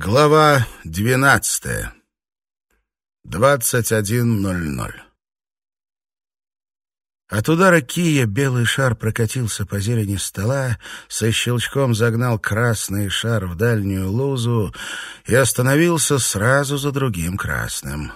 Глава двенадцатая. Двадцать один ноль ноль. От удара кия белый шар прокатился по зелени стола, со щелчком загнал красный шар в дальнюю лузу и остановился сразу за другим красным.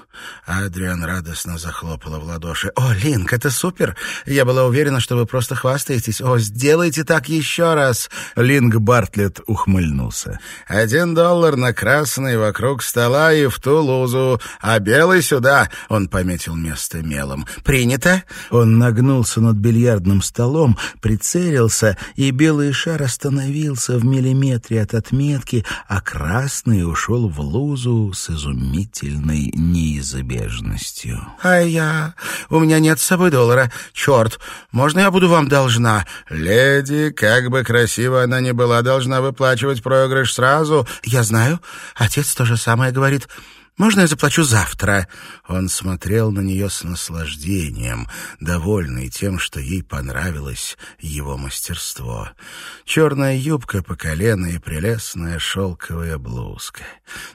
Адриан радостно захлопала в ладоши. «О, Линк, это супер! Я была уверена, что вы просто хвастаетесь. О, сделайте так еще раз!» Линк Бартлетт ухмыльнулся. «Один доллар на красный вокруг стола и в ту лузу, а белый сюда!» Он пометил место мелом. «Принято?» Он нагнул нагнулся над бильярдным столом, прицелился, и белый шар остановился в миллиметре от отметки, а красный ушел в лузу с изумительной неизбежностью. «Ай я! У меня нет с собой доллара. Черт! Можно я буду вам должна?» «Леди, как бы красиво она ни была, должна выплачивать проигрыш сразу». «Я знаю. Отец то же самое говорит». Можно я заплачу завтра?» Он смотрел на нее с наслаждением, довольный тем, что ей понравилось его мастерство. Черная юбка по колено и прелестная шелковая блузка.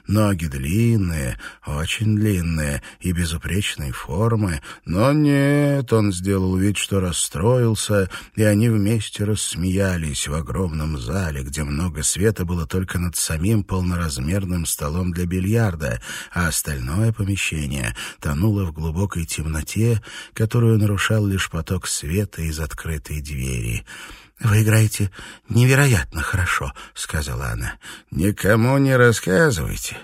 Ноги длинные, очень длинные и безупречной формы. Но нет, он сделал вид, что расстроился, и они вместе рассмеялись в огромном зале, где много света было только над самим полноразмерным столом для бильярда — а остальное помещение тонуло в глубокой темноте, которую нарушал лишь поток света из открытой двери. «Вы играете невероятно хорошо», — сказала она. «Никому не рассказывайте.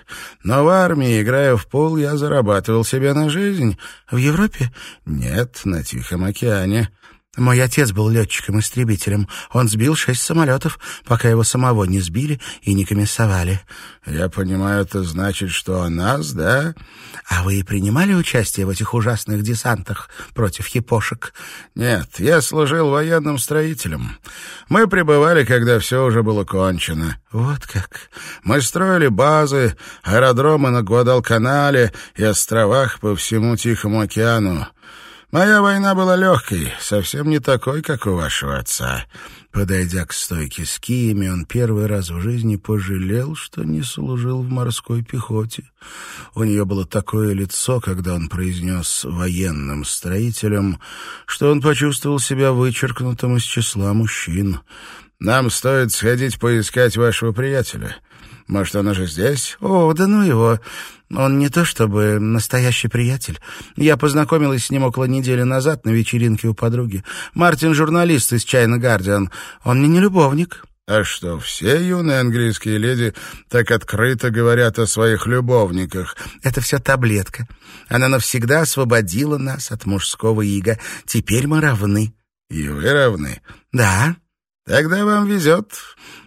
Но в армии, играя в пул, я зарабатывал себе на жизнь. В Европе? Нет, на Тихом океане. Мой отец был летчиком-истребителем. Он сбил шесть самолетов, пока его самого не сбили и не комиссовали. Я понимаю, это значит, что о нас, да? А вы принимали участие в этих ужасных десантах против япошек? Нет, я служил военным строителем. Мы прибывали, когда все уже было кончено. Вот как. Мы строили базы, аэродромы на Гвадалканале и островах по всему Тихому океану. Моя война была легкой, совсем не такой, как у вашего отца. Подойдя к стойке с киями, он первый раз в жизни пожалел, что не служил в морской пехоте. У нее было такое лицо, когда он произнес «военным строителем», что он почувствовал себя вычеркнутым из числа мужчин. «Нам стоит сходить поискать вашего приятеля. Может, он уже здесь?» «О, да ну его! Он не то чтобы настоящий приятель. Я познакомилась с ним около недели назад на вечеринке у подруги. Мартин — журналист из «Чайна Гардиан». Он мне не любовник». «А что, все юные английские леди так открыто говорят о своих любовниках?» «Это все таблетка. Она навсегда освободила нас от мужского ига. Теперь мы равны». «И вы равны?» «Да». «Тогда вам везет».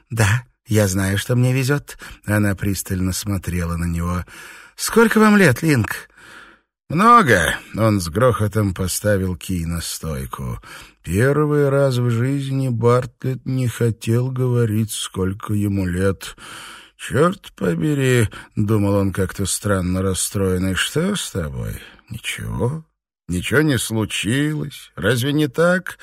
«Да, я знаю, что мне везет». Она пристально смотрела на него. «Сколько вам лет, Линк?» «Много!» — он с грохотом поставил кий на стойку. Первый раз в жизни Бартлетт не хотел говорить, сколько ему лет. «Черт побери!» — думал он как-то странно расстроенный. «Что с тобой? Ничего? Ничего не случилось? Разве не так?»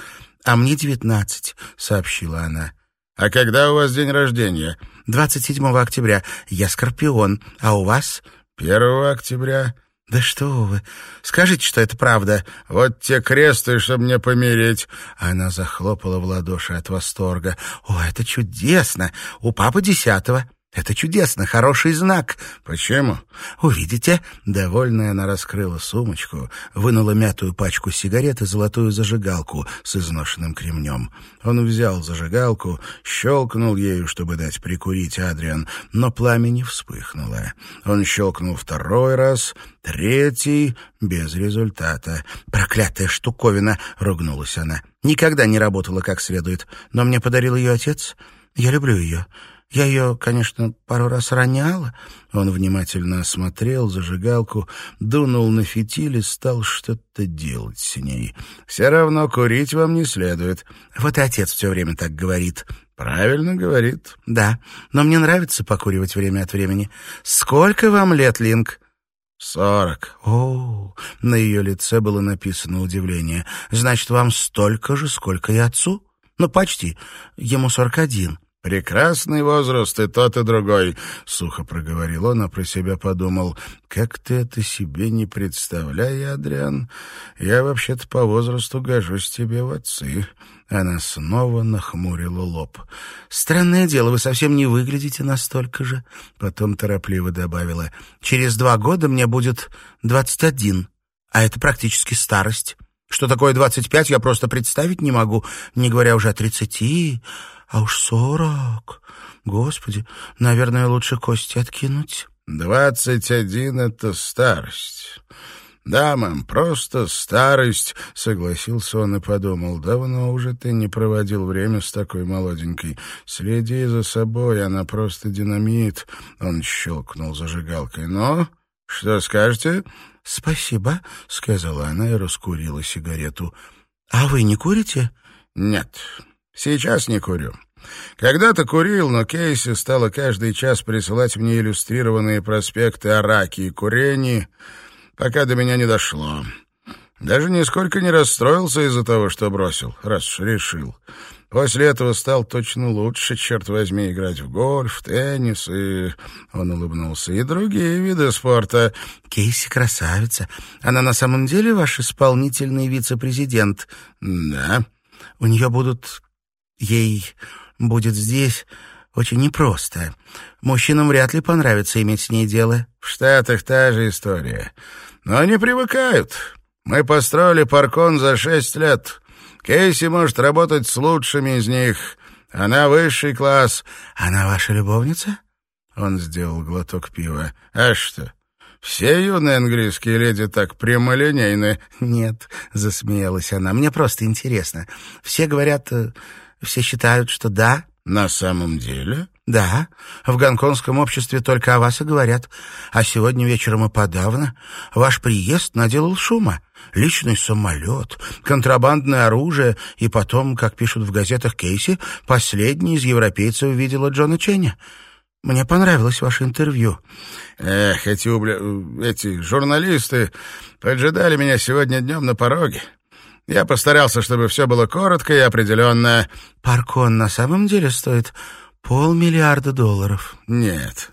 «А мне девятнадцать», — сообщила она. «А когда у вас день рождения?» «Двадцать седьмого октября. Я Скорпион. А у вас?» Первого октября. Да что вы! Скажите, что это правда. Вот те кресты, чтобы мне помереть. Она захлопала в ладоши от восторга. О, это чудесно! У папы десятого. Это чудесно, хороший знак. Почему? Увидите. Довольная она раскрыла сумочку, вынула мятую пачку сигарет и золотую зажигалку с изношенным кремнем. Он взял зажигалку, щелкнул ею, чтобы дать прикурить Адриан, но пламя не вспыхнуло. Он щелкнул второй раз, третий, без результата. «Проклятая штуковина!» — ругнулась она. «Никогда не работала как следует, но мне подарил ее отец. Я люблю ее». Я ее, конечно, пару раз роняла. Он внимательно осмотрел зажигалку, дунул на фитиль и стал что-то делать с ней. «Все равно курить вам не следует». Вот и отец все время так говорит. «Правильно говорит». «Да, но мне нравится покуривать время от времени. Сколько вам лет, Линк?» «Сорок». «О, на ее лице было написано удивление. Значит, вам столько же, сколько и отцу?» «Ну, почти. Ему сорок один». «Прекрасный возраст и тот, и другой», — сухо проговорил он, а про себя подумал. «Как ты это себе не представляй, Адриан? Я вообще-то по возрасту гожусь тебе в отцы». Она снова нахмурила лоб. «Странное дело, вы совсем не выглядите настолько же», — потом торопливо добавила. «Через два года мне будет двадцать один, а это практически старость. Что такое двадцать пять, я просто представить не могу, не говоря уже о тридцати, а уж сорок. Господи, наверное, лучше кости откинуть». «Двадцать один — это старость». «Да, мэм, просто старость», — согласился он и подумал. «Давно уже ты не проводил время с такой молоденькой. Следи за собой, она просто динамит». Он щелкнул зажигалкой. «Ну, что скажете?» «Спасибо», — сказала она и раскурила сигарету. «А вы не курите?» «Нет, сейчас не курю». Когда-то курил, но Кейси стала каждый час присылать мне иллюстрированные проспекты о раке и курении, пока до меня не дошло. Даже нисколько не расстроился из-за того, что бросил, раз уж решил. После этого стал точно лучше, черт возьми, играть в гольф, теннис и... Он улыбнулся. И другие виды спорта. Кейси красавица. Она на самом деле ваш исполнительный вице-президент? Да. У нее будут... Ей будет здесь очень непросто. Мужчинам вряд ли понравится иметь с ней дело. В Штатах та же история. Но они привыкают. Мы построили паркон за шесть лет. Кейси может работать с лучшими из них. Она высший класс. Она ваша любовница? Он сделал глоток пива. А что? Все юные английские леди так прямолинейны. Нет, засмеялась она. Мне просто интересно. Все говорят, э, все считают, что да. На самом деле? «Да, в гонконгском обществе только о вас и говорят. А сегодня вечером и подавно ваш приезд наделал шума. Личный самолет, контрабандное оружие и потом, как пишут в газетах Кейси, последний из европейцев видела Джона Ченни. Мне понравилось ваше интервью». «Эх, эти, убля... эти журналисты поджидали меня сегодня днем на пороге». Я постарался, чтобы все было коротко и определенно. Паркон на самом деле стоит Полмиллиарда долларов. Нет,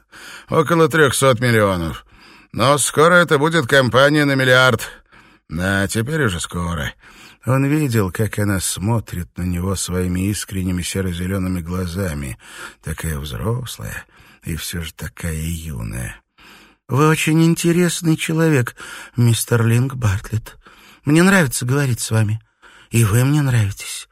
около трехсот миллионов. Но скоро это будет компания на миллиард. Да, теперь уже скоро. Он видел, как она смотрит на него своими искренними серо-зелеными глазами. Такая взрослая и все же такая юная. «Вы очень интересный человек, мистер Линк Бартлетт. Мне нравится говорить с вами. И вы мне нравитесь.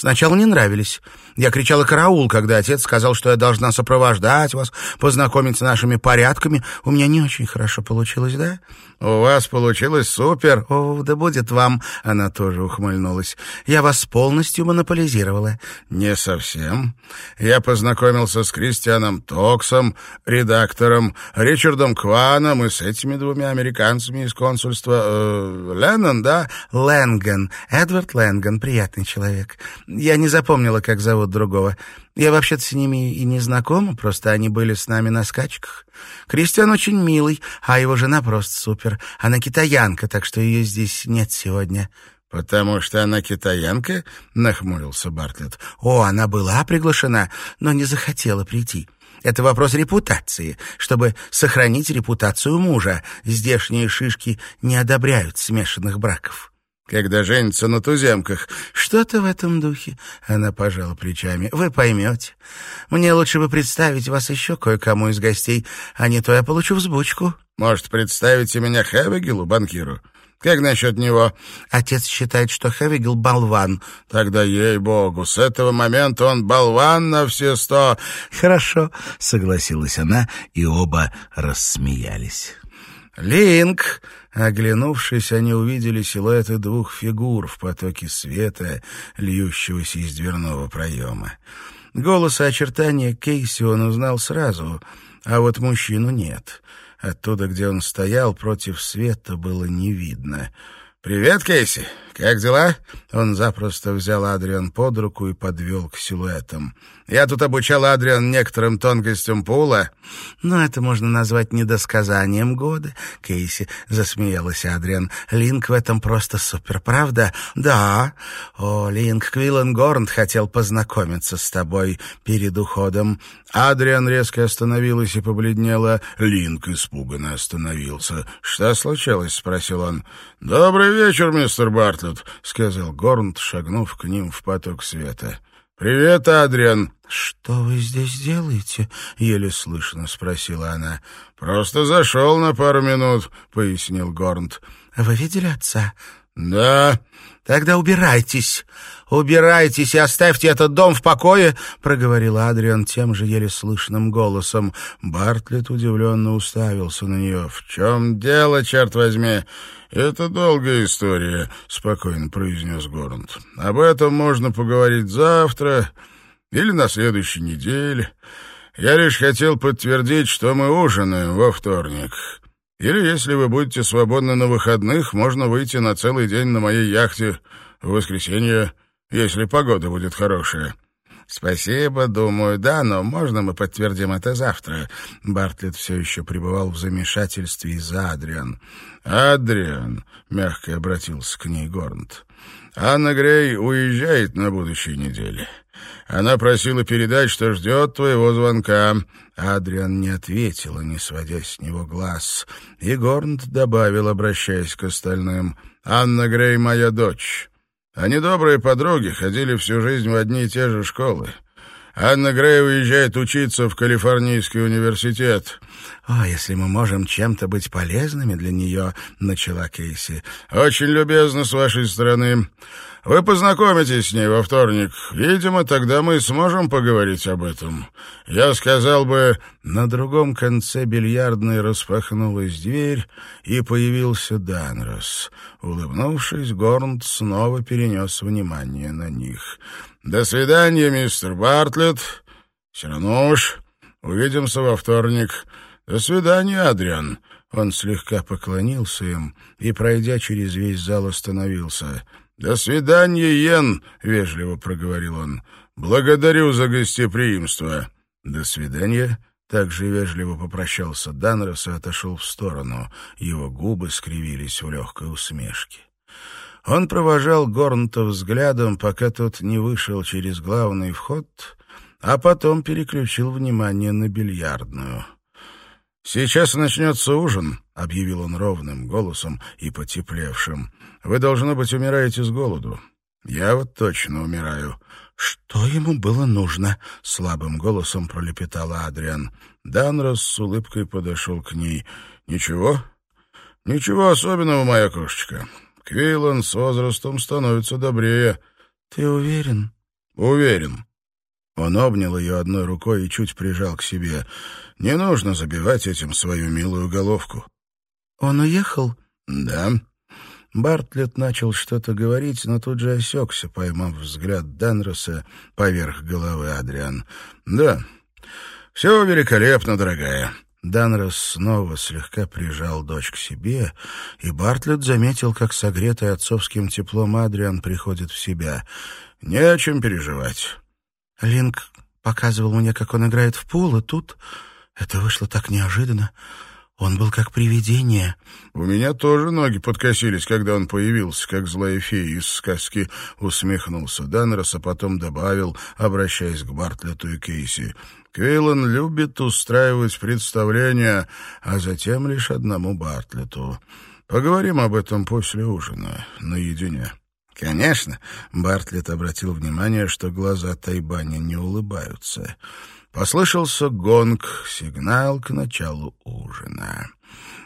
Сначала не нравились. Я кричала «караул», когда отец сказал, что я должна сопровождать вас, познакомить с нашими порядками. У меня не очень хорошо получилось, да? «У вас получилось супер!» «О, да будет вам!» — она тоже ухмыльнулась. «Я вас полностью монополизировала». «Не совсем. Я познакомился с Кристианом Токсом, редактором, Ричардом Кваном и с этими двумя американцами из консульства... Э, Леннон, да?» «Лэнган. Эдвард Лэнган. Приятный человек. Я не запомнила, как зовут другого. Я вообще-то с ними и не знакома, просто они были с нами на скачках. Кристиан очень милый, а его жена просто супер. Она китаянка, так что ее здесь нет сегодня». «Потому что она китаянка?» — нахмурился Бартлетт. «О, она была приглашена, но не захотела прийти». Это вопрос репутации. Чтобы сохранить репутацию мужа, здешние шишки не одобряют смешанных браков когда женится на туземках. Что-то в этом духе. Она пожала плечами. Вы поймете. Мне лучше бы представить вас еще кое-кому из гостей, а не то я получу взбучку. Может, представите меня Хевигелу, банкиру? Как насчет него? Отец считает, что Хевигел — болван. Тогда, ей-богу, с этого момента он болван на все сто. Хорошо, — согласилась она, и оба рассмеялись. Линк Оглянувшись, они увидели силуэты двух фигур в потоке света, льющегося из дверного проема. Голос и очертания Кейси он узнал сразу, а вот мужчину нет. Оттуда, где он стоял, против света было не видно. «Привет, Кейси! Как дела?» Он запросто взял Адриан под руку и подвел к силуэтам. «Я тут обучал Адриан некоторым тонкостям пула». «Но это можно назвать недосказанием года», — Кейси засмеялась Адриан. «Линк в этом просто супер, правда?» «Да». «О, Линк, Квиллен Горнт хотел познакомиться с тобой перед уходом». Адриан резко остановилась и побледнела. Линк испуганно остановился. «Что случилось?» — спросил он. «Добрый вечер, мистер Бартлетт», — сказал Горнт, шагнув к ним в поток света. «Привет, Адриан!» «Что вы здесь делаете?» — еле слышно спросила она. «Просто зашел на пару минут», — пояснил Горнт. «Вы видели отца?» «Да». «Тогда убирайтесь. Убирайтесь и оставьте этот дом в покое», — проговорил Адриан тем же еле слышным голосом. Бартлетт удивленно уставился на нее. «В чем дело, черт возьми?» «Это долгая история», — спокойно произнес Горнт. «Об этом можно поговорить завтра или на следующей неделе. Я лишь хотел подтвердить, что мы ужинаем во вторник. Или, если вы будете свободны на выходных, можно выйти на целый день на моей яхте в воскресенье, если погода будет хорошая». «Спасибо, думаю, да, но можно мы подтвердим это завтра?» Бартлетт все еще пребывал в замешательстве из-за Адриан. «Адриан», — мягко обратился к ней Горнт, — «Анна Грей уезжает на будущей неделе. Она просила передать, что ждет твоего звонка». Адриан не ответила, не сводя с него глаз. И Горнт добавил, обращаясь к остальным, «Анна Грей моя дочь». Они добрые подруги, ходили всю жизнь в одни и те же школы. Анна Грей уезжает учиться в Калифорнийский университет. «О, если мы можем чем-то быть полезными для нее», — начала Кейси. «Очень любезно с вашей стороны. Вы познакомитесь с ней во вторник. Видимо, тогда мы сможем поговорить об этом. Я сказал бы...» На другом конце бильярдной распахнулась дверь, и появился Данрос. Улыбнувшись, Горнт снова перенес внимание на них. «До свидания, мистер Бартлетт. Все равно уж. Увидимся во вторник. До свидания, Адриан». Он слегка поклонился им и, пройдя через весь зал, остановился. «До свидания, Йен», — вежливо проговорил он. «Благодарю за гостеприимство». «До свидания», — также вежливо попрощался Данрос и отошел в сторону. Его губы скривились в легкой усмешке. Он провожал Горнта взглядом, пока тот не вышел через главный вход, а потом переключил внимание на бильярдную. «Сейчас начнется ужин», — объявил он ровным голосом и потеплевшим. «Вы, должно быть, умираете с голоду. Я вот точно умираю». «Что ему было нужно?» — слабым голосом пролепетала Адриан. Данрос с улыбкой подошел к ней. «Ничего? Ничего особенного, моя кошечка. Квейлан с возрастом становится добрее. Ты уверен? Уверен. Он обнял ее одной рукой и чуть прижал к себе. Не нужно забивать этим свою милую головку. Он уехал? Да. Бартлетт начал что-то говорить, но тут же осекся, поймав взгляд Данроса поверх головы Адриан. «Да, все великолепно, дорогая. Данрос снова слегка прижал дочь к себе, и Бартлетт заметил, как согретый отцовским теплом Адриан приходит в себя. «Не о чем переживать». Линк показывал мне, как он играет в пул, и тут это вышло так неожиданно. Он был как привидение. «У меня тоже ноги подкосились, когда он появился, как злая фея из сказки», — усмехнулся Данрос, а потом добавил, обращаясь к Бартлету и Кейси. «Квейлон любит устраивать представления, а затем лишь одному Бартлету. Поговорим об этом после ужина, наедине». «Конечно», — Бартлет обратил внимание, что глаза Тайбани не улыбаются. Послышался гонг, сигнал к началу ужина.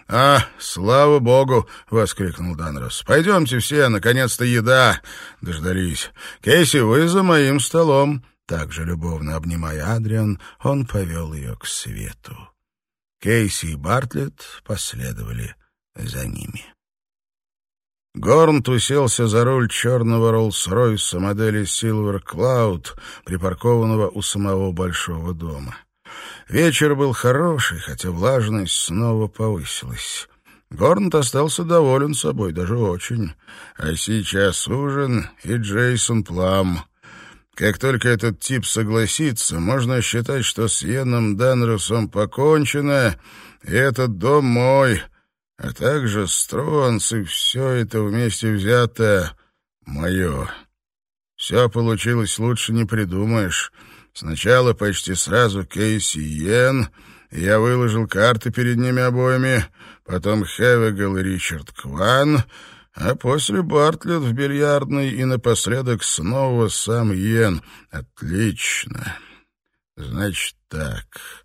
«А, слава богу!» — воскликнул Данрос. «Пойдемте все, наконец-то еда!» Дождались. «Кейси, вы за моим столом!» Также любовно обнимая Адриан, он повел ее к свету. Кейси и Бартлетт последовали за ними. Горнт уселся за руль черного Роллс-Ройса модели Silver Cloud, припаркованного у самого большого дома. Вечер был хороший, хотя влажность снова повысилась. Горнт остался доволен собой, даже очень. А сейчас ужин и Джейсон Плам. Как только этот тип согласится, можно считать, что с Йеном Данросом покончено, и этот дом мой, а также Стронс и все это вместе взято мое. Все получилось лучше не придумаешь. Сначала почти сразу Кейси Йен, я выложил карты перед ними обоими, потом Хевегел и Ричард Кван — а после Бартлетт в бильярдной и напоследок снова сам Йен. Отлично. Значит так.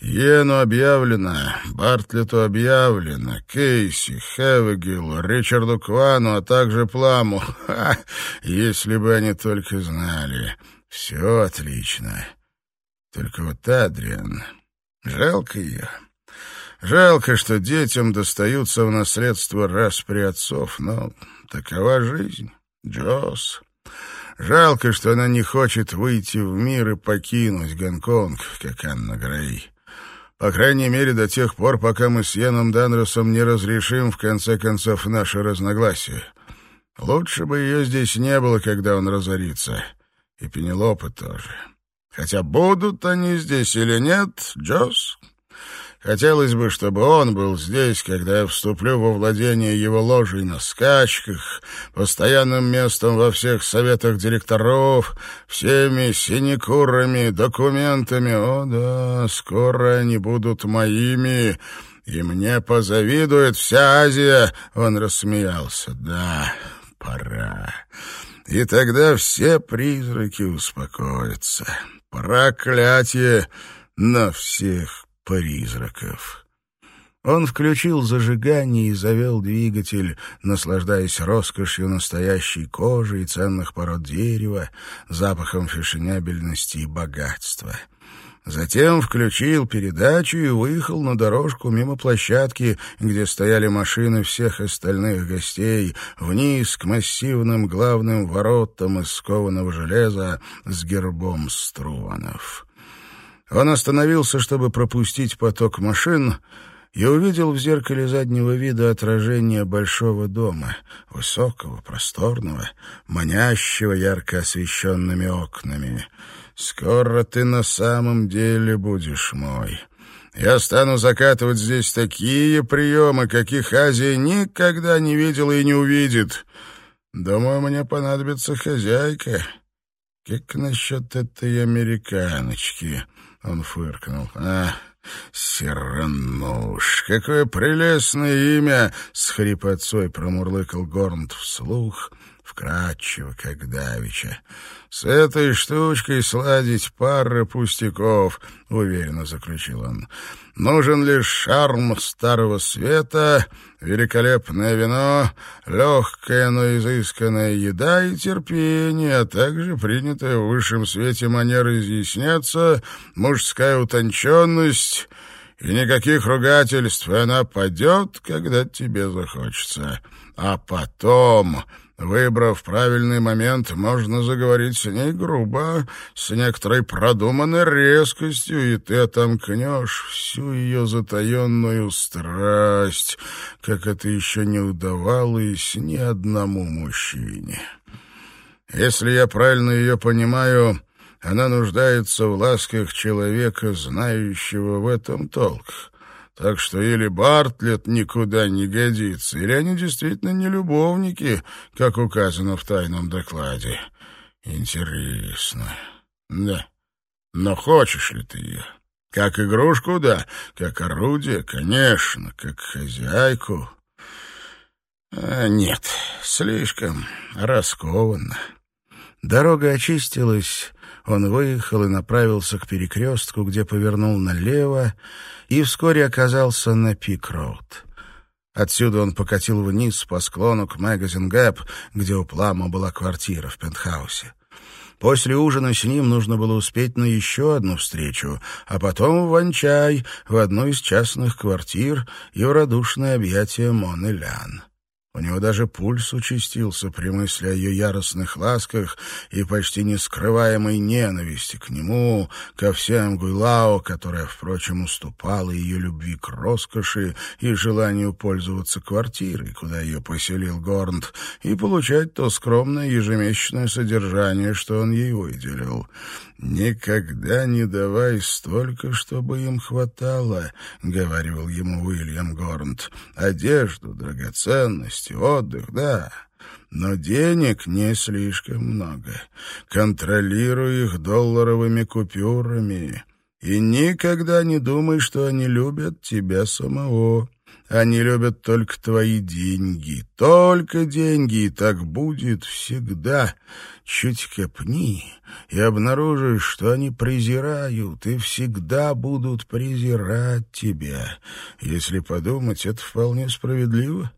Йену объявлено, Бартлету объявлено, Кейси, Хевегилу, Ричарду Квану, а также Пламу. Ха, если бы они только знали. Все отлично. Только вот Адриан... Жалко ее. Жалко, что детям достаются в наследство распри отцов, но такова жизнь. Джосс. Жалко, что она не хочет выйти в мир и покинуть Гонконг, как Анна Грей. По крайней мере, до тех пор, пока мы с Йеном Данросом не разрешим, в конце концов, наши разногласия. Лучше бы ее здесь не было, когда он разорится. И Пенелопа тоже. Хотя будут они здесь или нет, Джосс... Хотелось бы, чтобы он был здесь, когда я вступлю во владение его ложей на скачках, постоянным местом во всех советах директоров, всеми синекурами, документами. О да, скоро они будут моими, и мне позавидует вся Азия. Он рассмеялся. Да, пора. И тогда все призраки успокоятся. Проклятие на всех призраков. Он включил зажигание и завел двигатель, наслаждаясь роскошью настоящей кожи и ценных пород дерева, запахом фешенебельности и богатства. Затем включил передачу и выехал на дорожку мимо площадки, где стояли машины всех остальных гостей, вниз к массивным главным воротам из скованного железа с гербом Струванов. Он остановился, чтобы пропустить поток машин, и увидел в зеркале заднего вида отражение большого дома, высокого, просторного, манящего ярко освещенными окнами. «Скоро ты на самом деле будешь мой». Я стану закатывать здесь такие приемы, каких Азия никогда не видела и не увидит. Думаю, мне понадобится хозяйка. Как насчет этой американочки?» Он фыркнул. «А, Сирануш, какое прелестное имя!» — с хрипотцой промурлыкал Горнт вслух, вкрадчиво, как давеча. «С этой штучкой сладить пары пустяков», — уверенно заключил он. «Нужен лишь шарм старого света, великолепное вино, легкая, но изысканная еда и терпение, а также принятая в высшем свете манера изъясняться, мужская утонченность». И никаких ругательств, и она падет, когда тебе захочется. А потом Выбрав правильный момент, можно заговорить с ней грубо, с некоторой продуманной резкостью, и ты отомкнешь всю ее затаенную страсть, как это еще не удавалось ни одному мужчине. Если я правильно ее понимаю, она нуждается в ласках человека, знающего в этом толк». Так что или Бартлетт никуда не годится, или они действительно не любовники, как указано в тайном докладе. Интересно. Да. Но хочешь ли ты ее? Как игрушку, да. Как орудие, конечно. Как хозяйку. А нет, слишком раскованно. Дорога очистилась, он выехал и направился к перекрестку, где повернул налево, и вскоре оказался на Пик-Роуд. Отсюда он покатил вниз по склону к Магазин Гэп, где у Плама была квартира в пентхаусе. После ужина с ним нужно было успеть на еще одну встречу, а потом в Ванчай, в одну из частных квартир и в радушное объятие Моны Лян. У него даже пульс участился при мысли о ее яростных ласках и почти нескрываемой ненависти к нему, ко всем Гуйлао, которая, впрочем, уступала ее любви к роскоши и желанию пользоваться квартирой, куда ее поселил Горнт, и получать то скромное ежемесячное содержание, что он ей выделил. «Никогда не давай столько, чтобы им хватало», — говорил ему Уильям Горнт. «Одежду, драгоценности, отдых, да, но денег не слишком много. Контролируй их долларовыми купюрами и никогда не думай, что они любят тебя самого». Они любят только твои деньги, только деньги, и так будет всегда. Чуть копни и обнаружишь, что они презирают и всегда будут презирать тебя. Если подумать, это вполне справедливо.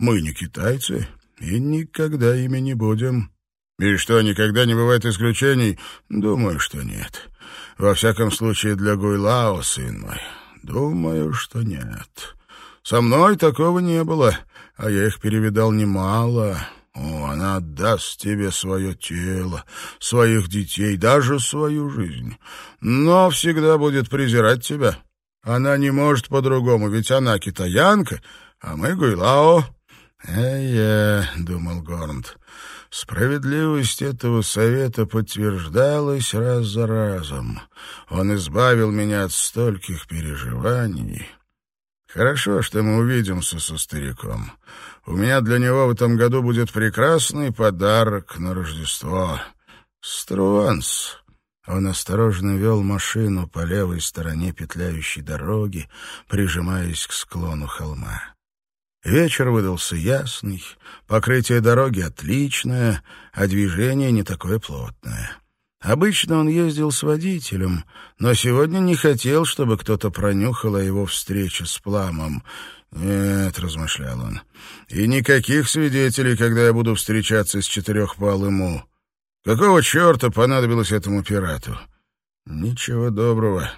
Мы не китайцы и никогда ими не будем. И что, никогда не бывает исключений? Думаю, что нет. Во всяком случае, для Гуйлао, сын мой, думаю, что нет». Со мной такого не было, а я их перевидал немало. О, она отдаст тебе свое тело, своих детей, даже свою жизнь, но всегда будет презирать тебя. Она не может по-другому, ведь она китаянка, а мы гуйлао. «Э-е», — думал Горнт, — справедливость этого совета подтверждалась раз за разом. Он избавил меня от стольких переживаний». Хорошо, что мы увидимся со стариком. У меня для него в этом году будет прекрасный подарок на Рождество. Струанс. Он осторожно вел машину по левой стороне петляющей дороги, прижимаясь к склону холма. Вечер выдался ясный, покрытие дороги отличное, а движение не такое плотное. Обычно он ездил с водителем, но сегодня не хотел, чтобы кто-то пронюхал о его встрече с Пламом. «Нет», — размышлял он, — «и никаких свидетелей, когда я буду встречаться с четырехпалым. Какого черта понадобилось этому пирату? Ничего доброго.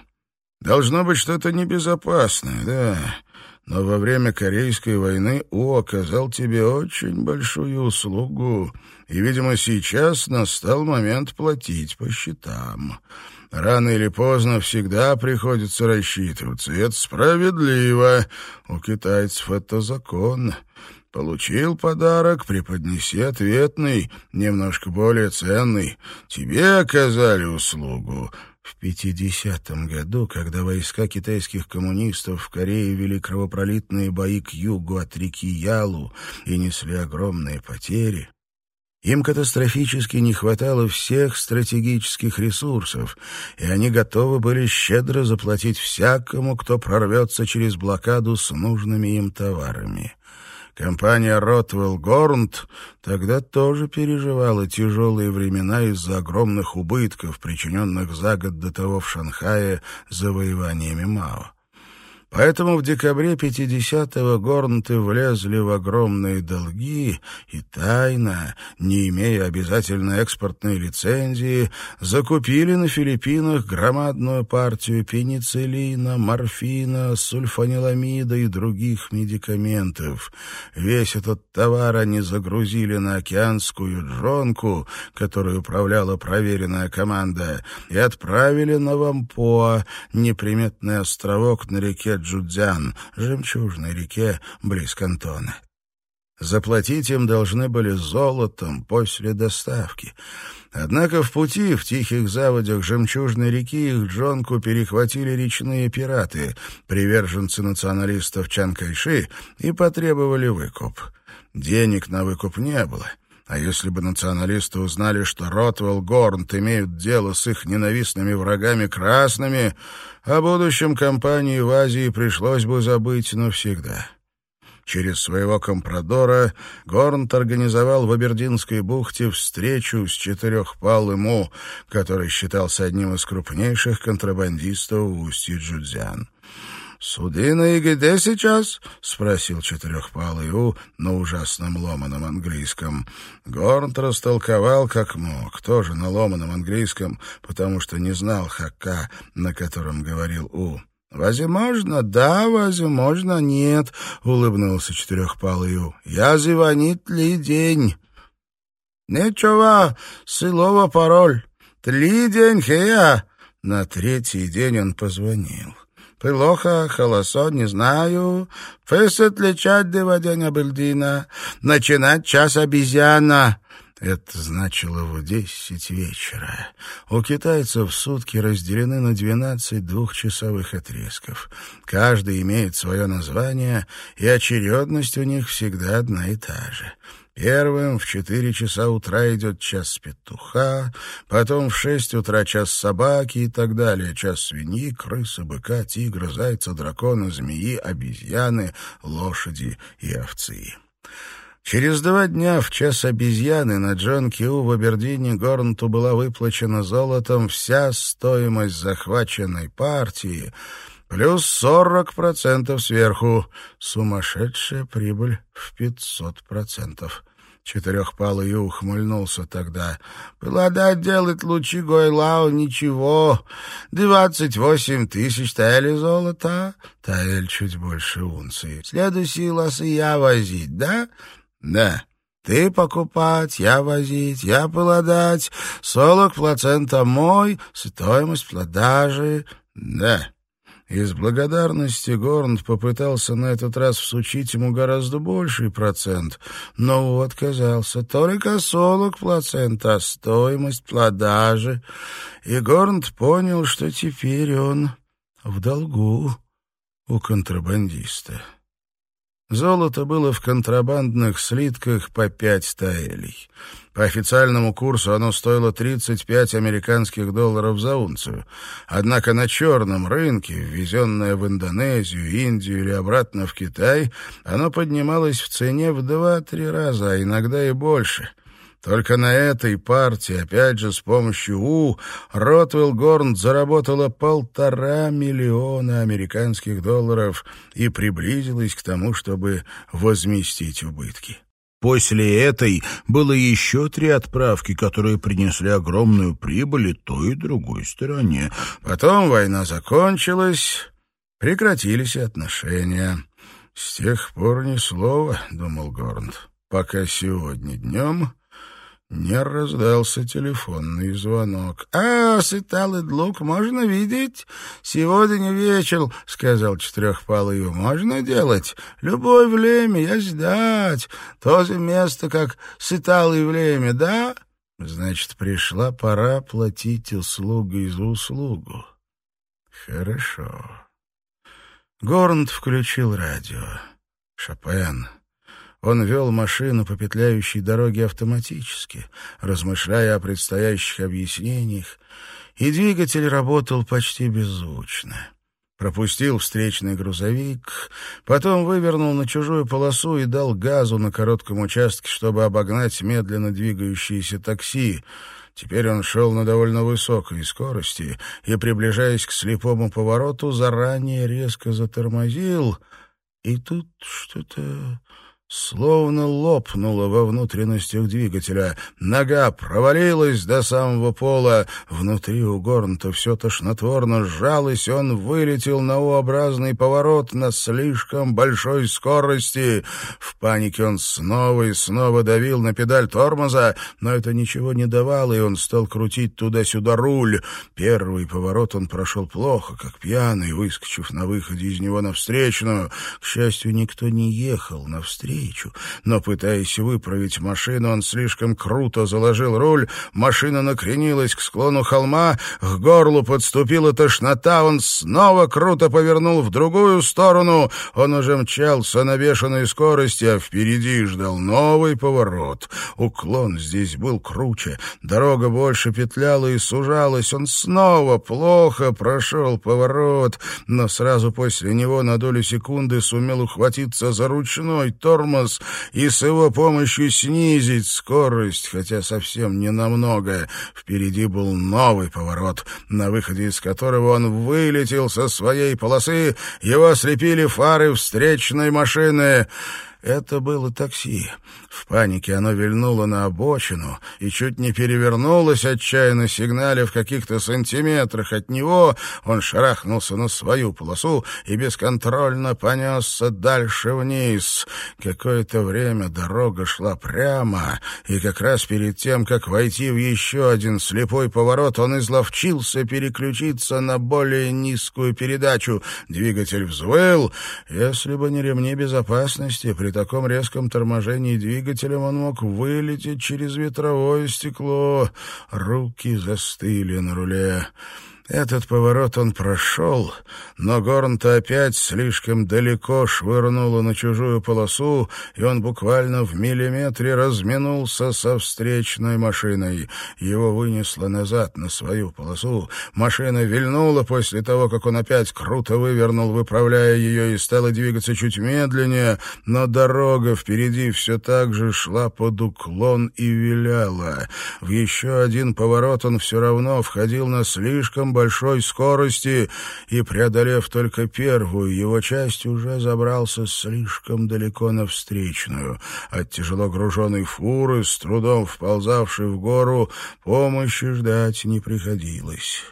Должно быть что-то небезопасное, да. Но во время Корейской войны У оказал тебе очень большую услугу, и, видимо, сейчас настал момент платить по счетам. Рано или поздно всегда приходится рассчитываться, и это справедливо. У китайцев это закон. Получил подарок, преподнеси ответный, немножко более ценный. Тебе оказали услугу, в 50-м году, когда войска китайских коммунистов в Корее вели кровопролитные бои к югу от реки Ялу и несли огромные потери, им катастрофически не хватало всех стратегических ресурсов, и они готовы были щедро заплатить всякому, кто прорвется через блокаду с нужными им товарами. Компания Ротвелл Горнт тогда тоже переживала тяжелые времена из-за огромных убытков, причиненных за год до того в Шанхае завоеваниями Мао. Поэтому в декабре 50-го горнты влезли в огромные долги и тайно, не имея обязательной экспортной лицензии, закупили на Филиппинах громадную партию пенициллина, морфина, сульфаниламида и других медикаментов. Весь этот товар они загрузили на океанскую джонку, которую управляла проверенная команда, и отправили на Вампоа, неприметный островок на реке Джудзян, жемчужной реке близ Кантона. Заплатить им должны были золотом после доставки. Однако в пути, в тихих заводях жемчужной реки, их джонку перехватили речные пираты, приверженцы националистов Чан Кайши, и потребовали выкуп. Денег на выкуп не было — а если бы националисты узнали, что Ротвелл Горнт имеют дело с их ненавистными врагами красными, о будущем кампании в Азии пришлось бы забыть навсегда. Через своего компрадора Горнт организовал в Абердинской бухте встречу с четырехпалым У, который считался одним из крупнейших контрабандистов в устье Джудзян. «Судина и где сейчас?» — спросил четырехпалый У на ужасном ломаном английском. Горнт растолковал как мог, тоже на ломаном английском, потому что не знал хака, на котором говорил У. «Возможно, да, возможно, нет», — улыбнулся четырехпалый Ю. «Я звонит ли день?» «Ничего, силова пароль. Тли день хея». На третий день он позвонил. «Плохо, холосо, не знаю. Фес отличать дыводяня бельдина. Начинать час обезьяна». Это значило в десять вечера. У китайцев сутки разделены на двенадцать двухчасовых отрезков. Каждый имеет свое название, и очередность у них всегда одна и та же. Первым в четыре часа утра идет час петуха, потом в шесть утра час собаки и так далее, час свиньи, крысы, быка, тигра, зайца, дракона, змеи, обезьяны, лошади и овцы. Через два дня в час обезьяны на Джон Кью в Абердине Горнту была выплачена золотом вся стоимость захваченной партии, плюс сорок процентов сверху. Сумасшедшая прибыль в пятьсот процентов. Четырехпалый ухмыльнулся тогда. «Пладать делать лучи Гойлау ничего. Двадцать восемь тысяч таэли золота. Таэль чуть больше унции. Следующие лосы я возить, да?» Да. Ты покупать, я возить, я поладать, солок плацента мой, стоимость продажи. Да. Из благодарности Горнт попытался на этот раз всучить ему гораздо больший процент, но отказался. Только солок плацента, стоимость продажи. И Горнт понял, что теперь он в долгу у контрабандиста. Золото было в контрабандных слитках по пять стаэлей. По официальному курсу оно стоило 35 американских долларов за унцию. Однако на черном рынке, ввезенное в Индонезию, Индию или обратно в Китай, оно поднималось в цене в два-три раза, а иногда и больше — только на этой партии, опять же с помощью У, Ротвелл Горн заработала полтора миллиона американских долларов и приблизилась к тому, чтобы возместить убытки. После этой было еще три отправки, которые принесли огромную прибыль и той, и другой стороне. Потом война закончилась, прекратились отношения. «С тех пор ни слова», — думал Горн, — «пока сегодня днем...» Не раздался телефонный звонок. «А, сыталый длук можно видеть? Сегодня вечер, — сказал четырехпалый, — можно делать. Любое время я ждать. То же место, как сыталый время, да? Значит, пришла пора платить услугой за услугу. Хорошо. Горнт включил радио. Шопен. Он вел машину по петляющей дороге автоматически, размышляя о предстоящих объяснениях, и двигатель работал почти беззвучно. Пропустил встречный грузовик, потом вывернул на чужую полосу и дал газу на коротком участке, чтобы обогнать медленно двигающиеся такси. Теперь он шел на довольно высокой скорости и, приближаясь к слепому повороту, заранее резко затормозил, и тут что-то словно лопнуло во внутренностях двигателя. Нога провалилась до самого пола. Внутри у Горнта все тошнотворно сжалось, он вылетел на U-образный поворот на слишком большой скорости. В панике он снова и снова давил на педаль тормоза, но это ничего не давало, и он стал крутить туда-сюда руль. Первый поворот он прошел плохо, как пьяный, выскочив на выходе из него на встречную. К счастью, никто не ехал навстречу навстречу. Но, пытаясь выправить машину, он слишком круто заложил руль, машина накренилась к склону холма, к горлу подступила тошнота, он снова круто повернул в другую сторону. Он уже мчался на бешеной скорости, а впереди ждал новый поворот. Уклон здесь был круче, дорога больше петляла и сужалась. Он снова плохо прошел поворот, но сразу после него на долю секунды сумел ухватиться за ручной тормоз, тормоз и с его помощью снизить скорость, хотя совсем не намного. Впереди был новый поворот, на выходе из которого он вылетел со своей полосы, его ослепили фары встречной машины. Это было такси. В панике оно вильнуло на обочину и чуть не перевернулось, отчаянно сигналя в каких-то сантиметрах от него. Он шарахнулся на свою полосу и бесконтрольно понесся дальше вниз. Какое-то время дорога шла прямо, и как раз перед тем, как войти в еще один слепой поворот, он изловчился переключиться на более низкую передачу. Двигатель взвыл. Если бы не ремни безопасности, при таком резком торможении двигателем он мог вылететь через ветровое стекло. Руки застыли на руле. Этот поворот он прошел, но Горн-то опять слишком далеко швырнуло на чужую полосу, и он буквально в миллиметре разминулся со встречной машиной. Его вынесло назад на свою полосу. Машина вильнула после того, как он опять круто вывернул, выправляя ее, и стала двигаться чуть медленнее, но дорога впереди все так же шла под уклон и виляла. В еще один поворот он все равно входил на слишком большой скорости и, преодолев только первую его часть, уже забрался слишком далеко на встречную. От тяжело груженной фуры, с трудом вползавшей в гору, помощи ждать не приходилось.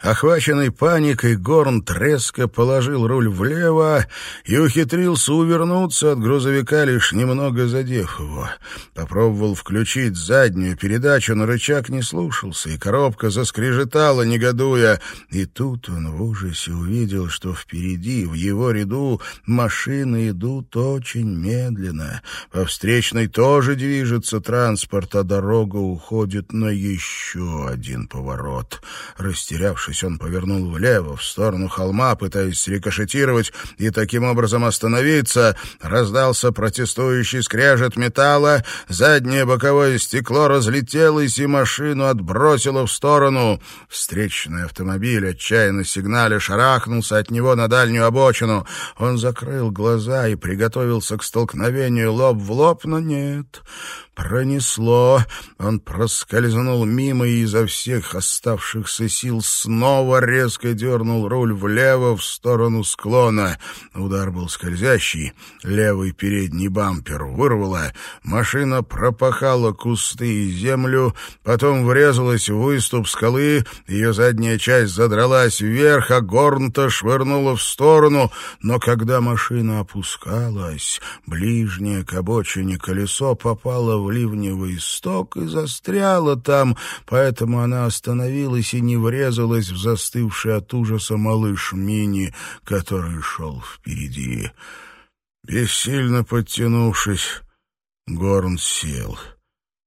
Охваченный паникой, Горн треско положил руль влево и ухитрился увернуться от грузовика, лишь немного задев его. Попробовал включить заднюю передачу, но рычаг не слушался, и коробка заскрежетала, негодуя. И тут он в ужасе увидел, что впереди, в его ряду, машины идут очень медленно. По встречной тоже движется транспорт, а дорога уходит на еще один поворот. Растерявшись, Остановившись, он повернул влево, в сторону холма, пытаясь рикошетировать и таким образом остановиться. Раздался протестующий скрежет металла, заднее боковое стекло разлетелось, и машину отбросило в сторону. Встречный автомобиль, отчаянно сигнале, шарахнулся от него на дальнюю обочину. Он закрыл глаза и приготовился к столкновению лоб в лоб, но нет. Пронесло. Он проскользнул мимо и изо всех оставшихся сил снова резко дернул руль влево в сторону склона. Удар был скользящий. Левый передний бампер вырвало. Машина пропахала кусты и землю, потом врезалась в выступ скалы. Ее задняя часть задралась вверх, а горнта швырнула в сторону. Но когда машина опускалась, ближнее к обочине колесо попало в ливневый исток и застряла там, поэтому она остановилась и не врезалась в застывший от ужаса малыш Мини, который шел впереди. Бессильно подтянувшись, Горн сел.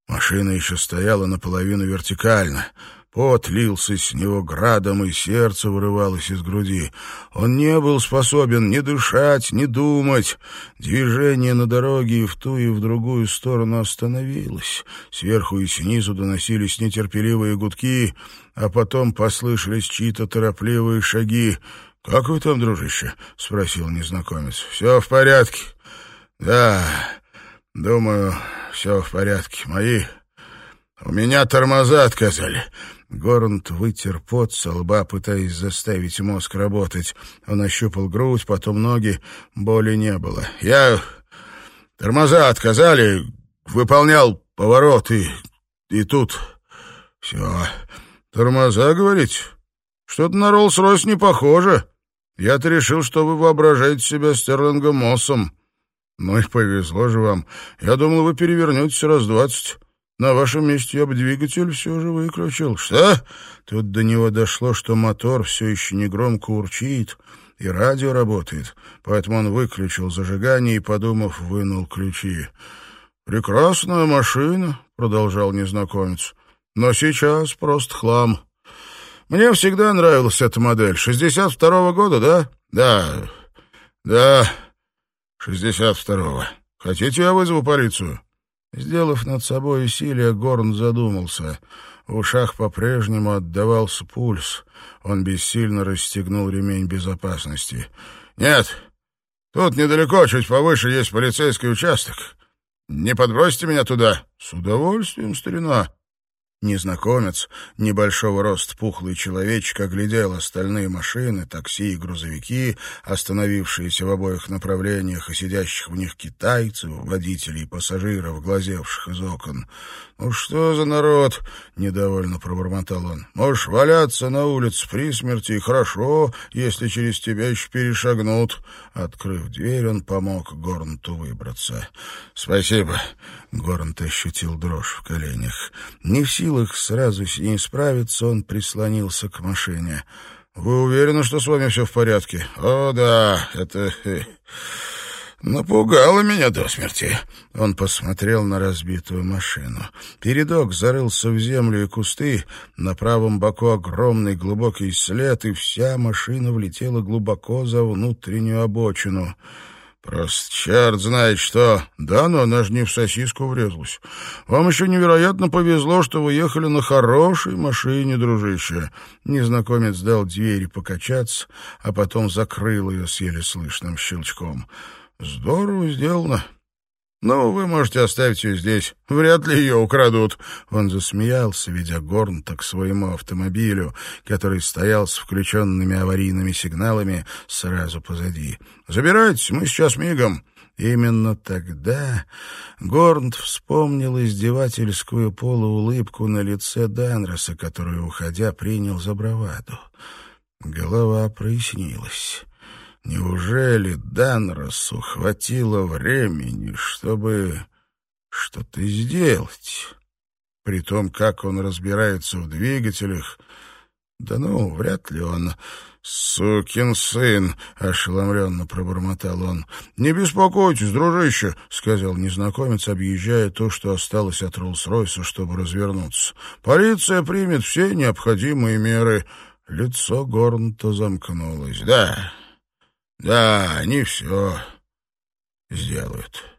Машина еще стояла наполовину вертикально — Пот лился с него градом, и сердце вырывалось из груди. Он не был способен ни дышать, ни думать. Движение на дороге и в ту, и в другую сторону остановилось. Сверху и снизу доносились нетерпеливые гудки, а потом послышались чьи-то торопливые шаги. «Как вы там, дружище?» — спросил незнакомец. «Все в порядке?» «Да, думаю, все в порядке. Мои...» «У меня тормоза отказали. Горант вытер пот со лба, пытаясь заставить мозг работать. Он ощупал грудь, потом ноги. Боли не было. «Я... Тормоза отказали. Выполнял поворот, и... И тут... Все. Тормоза, говорите? Что-то на Роллс-Ройс не похоже. Я-то решил, что вы воображаете себя Стерлингом Моссом. Ну и повезло же вам. Я думал, вы перевернетесь раз двадцать». На вашем месте я бы двигатель все же выключил. Что? Тут до него дошло, что мотор все еще негромко урчит, и радио работает, поэтому он выключил зажигание и, подумав, вынул ключи. «Прекрасная машина», — продолжал незнакомец, — «но сейчас просто хлам. Мне всегда нравилась эта модель. 62-го года, да?» «Да, да, 62-го. Хотите, я вызову полицию?» Сделав над собой усилие, Горн задумался. В ушах по-прежнему отдавался пульс. Он бессильно расстегнул ремень безопасности. «Нет, тут недалеко, чуть повыше, есть полицейский участок. Не подбросите меня туда?» «С удовольствием, старина». Незнакомец, небольшого роста пухлый человечек, оглядел остальные машины, такси и грузовики, остановившиеся в обоих направлениях и сидящих в них китайцев, водителей и пассажиров, глазевших из окон. «Ну что за народ?» — недовольно пробормотал он. «Можешь валяться на улице при смерти, и хорошо, если через тебя еще перешагнут». Открыв дверь, он помог Горнту выбраться. «Спасибо». Горнт ощутил дрожь в коленях. Не в силах сразу с ней справиться, он прислонился к машине. «Вы уверены, что с вами все в порядке?» «О, да, это...» э, Напугало меня до смерти. Он посмотрел на разбитую машину. Передок зарылся в землю и кусты, на правом боку огромный глубокий след, и вся машина влетела глубоко за внутреннюю обочину. «Просто черт знает что. Да, но она же не в сосиску врезалась. Вам еще невероятно повезло, что вы ехали на хорошей машине, дружище». Незнакомец дал двери покачаться, а потом закрыл ее с еле слышным щелчком. «Здорово сделано. Ну, вы можете оставить ее здесь. Вряд ли ее украдут». Он засмеялся, ведя Горнта к своему автомобилю, который стоял с включенными аварийными сигналами сразу позади. «Забирайтесь, мы сейчас мигом». Именно тогда Горнт вспомнил издевательскую полуулыбку на лице Данроса, которую, уходя, принял за браваду. Голова прояснилась. Неужели Данросу хватило времени, чтобы что-то сделать? При том, как он разбирается в двигателях, да ну, вряд ли он... «Сукин сын!» — ошеломленно пробормотал он. «Не беспокойтесь, дружище!» — сказал незнакомец, объезжая то, что осталось от Роллс-Ройса, чтобы развернуться. «Полиция примет все необходимые меры». Лицо Горнта замкнулось. «Да, да, они все сделают.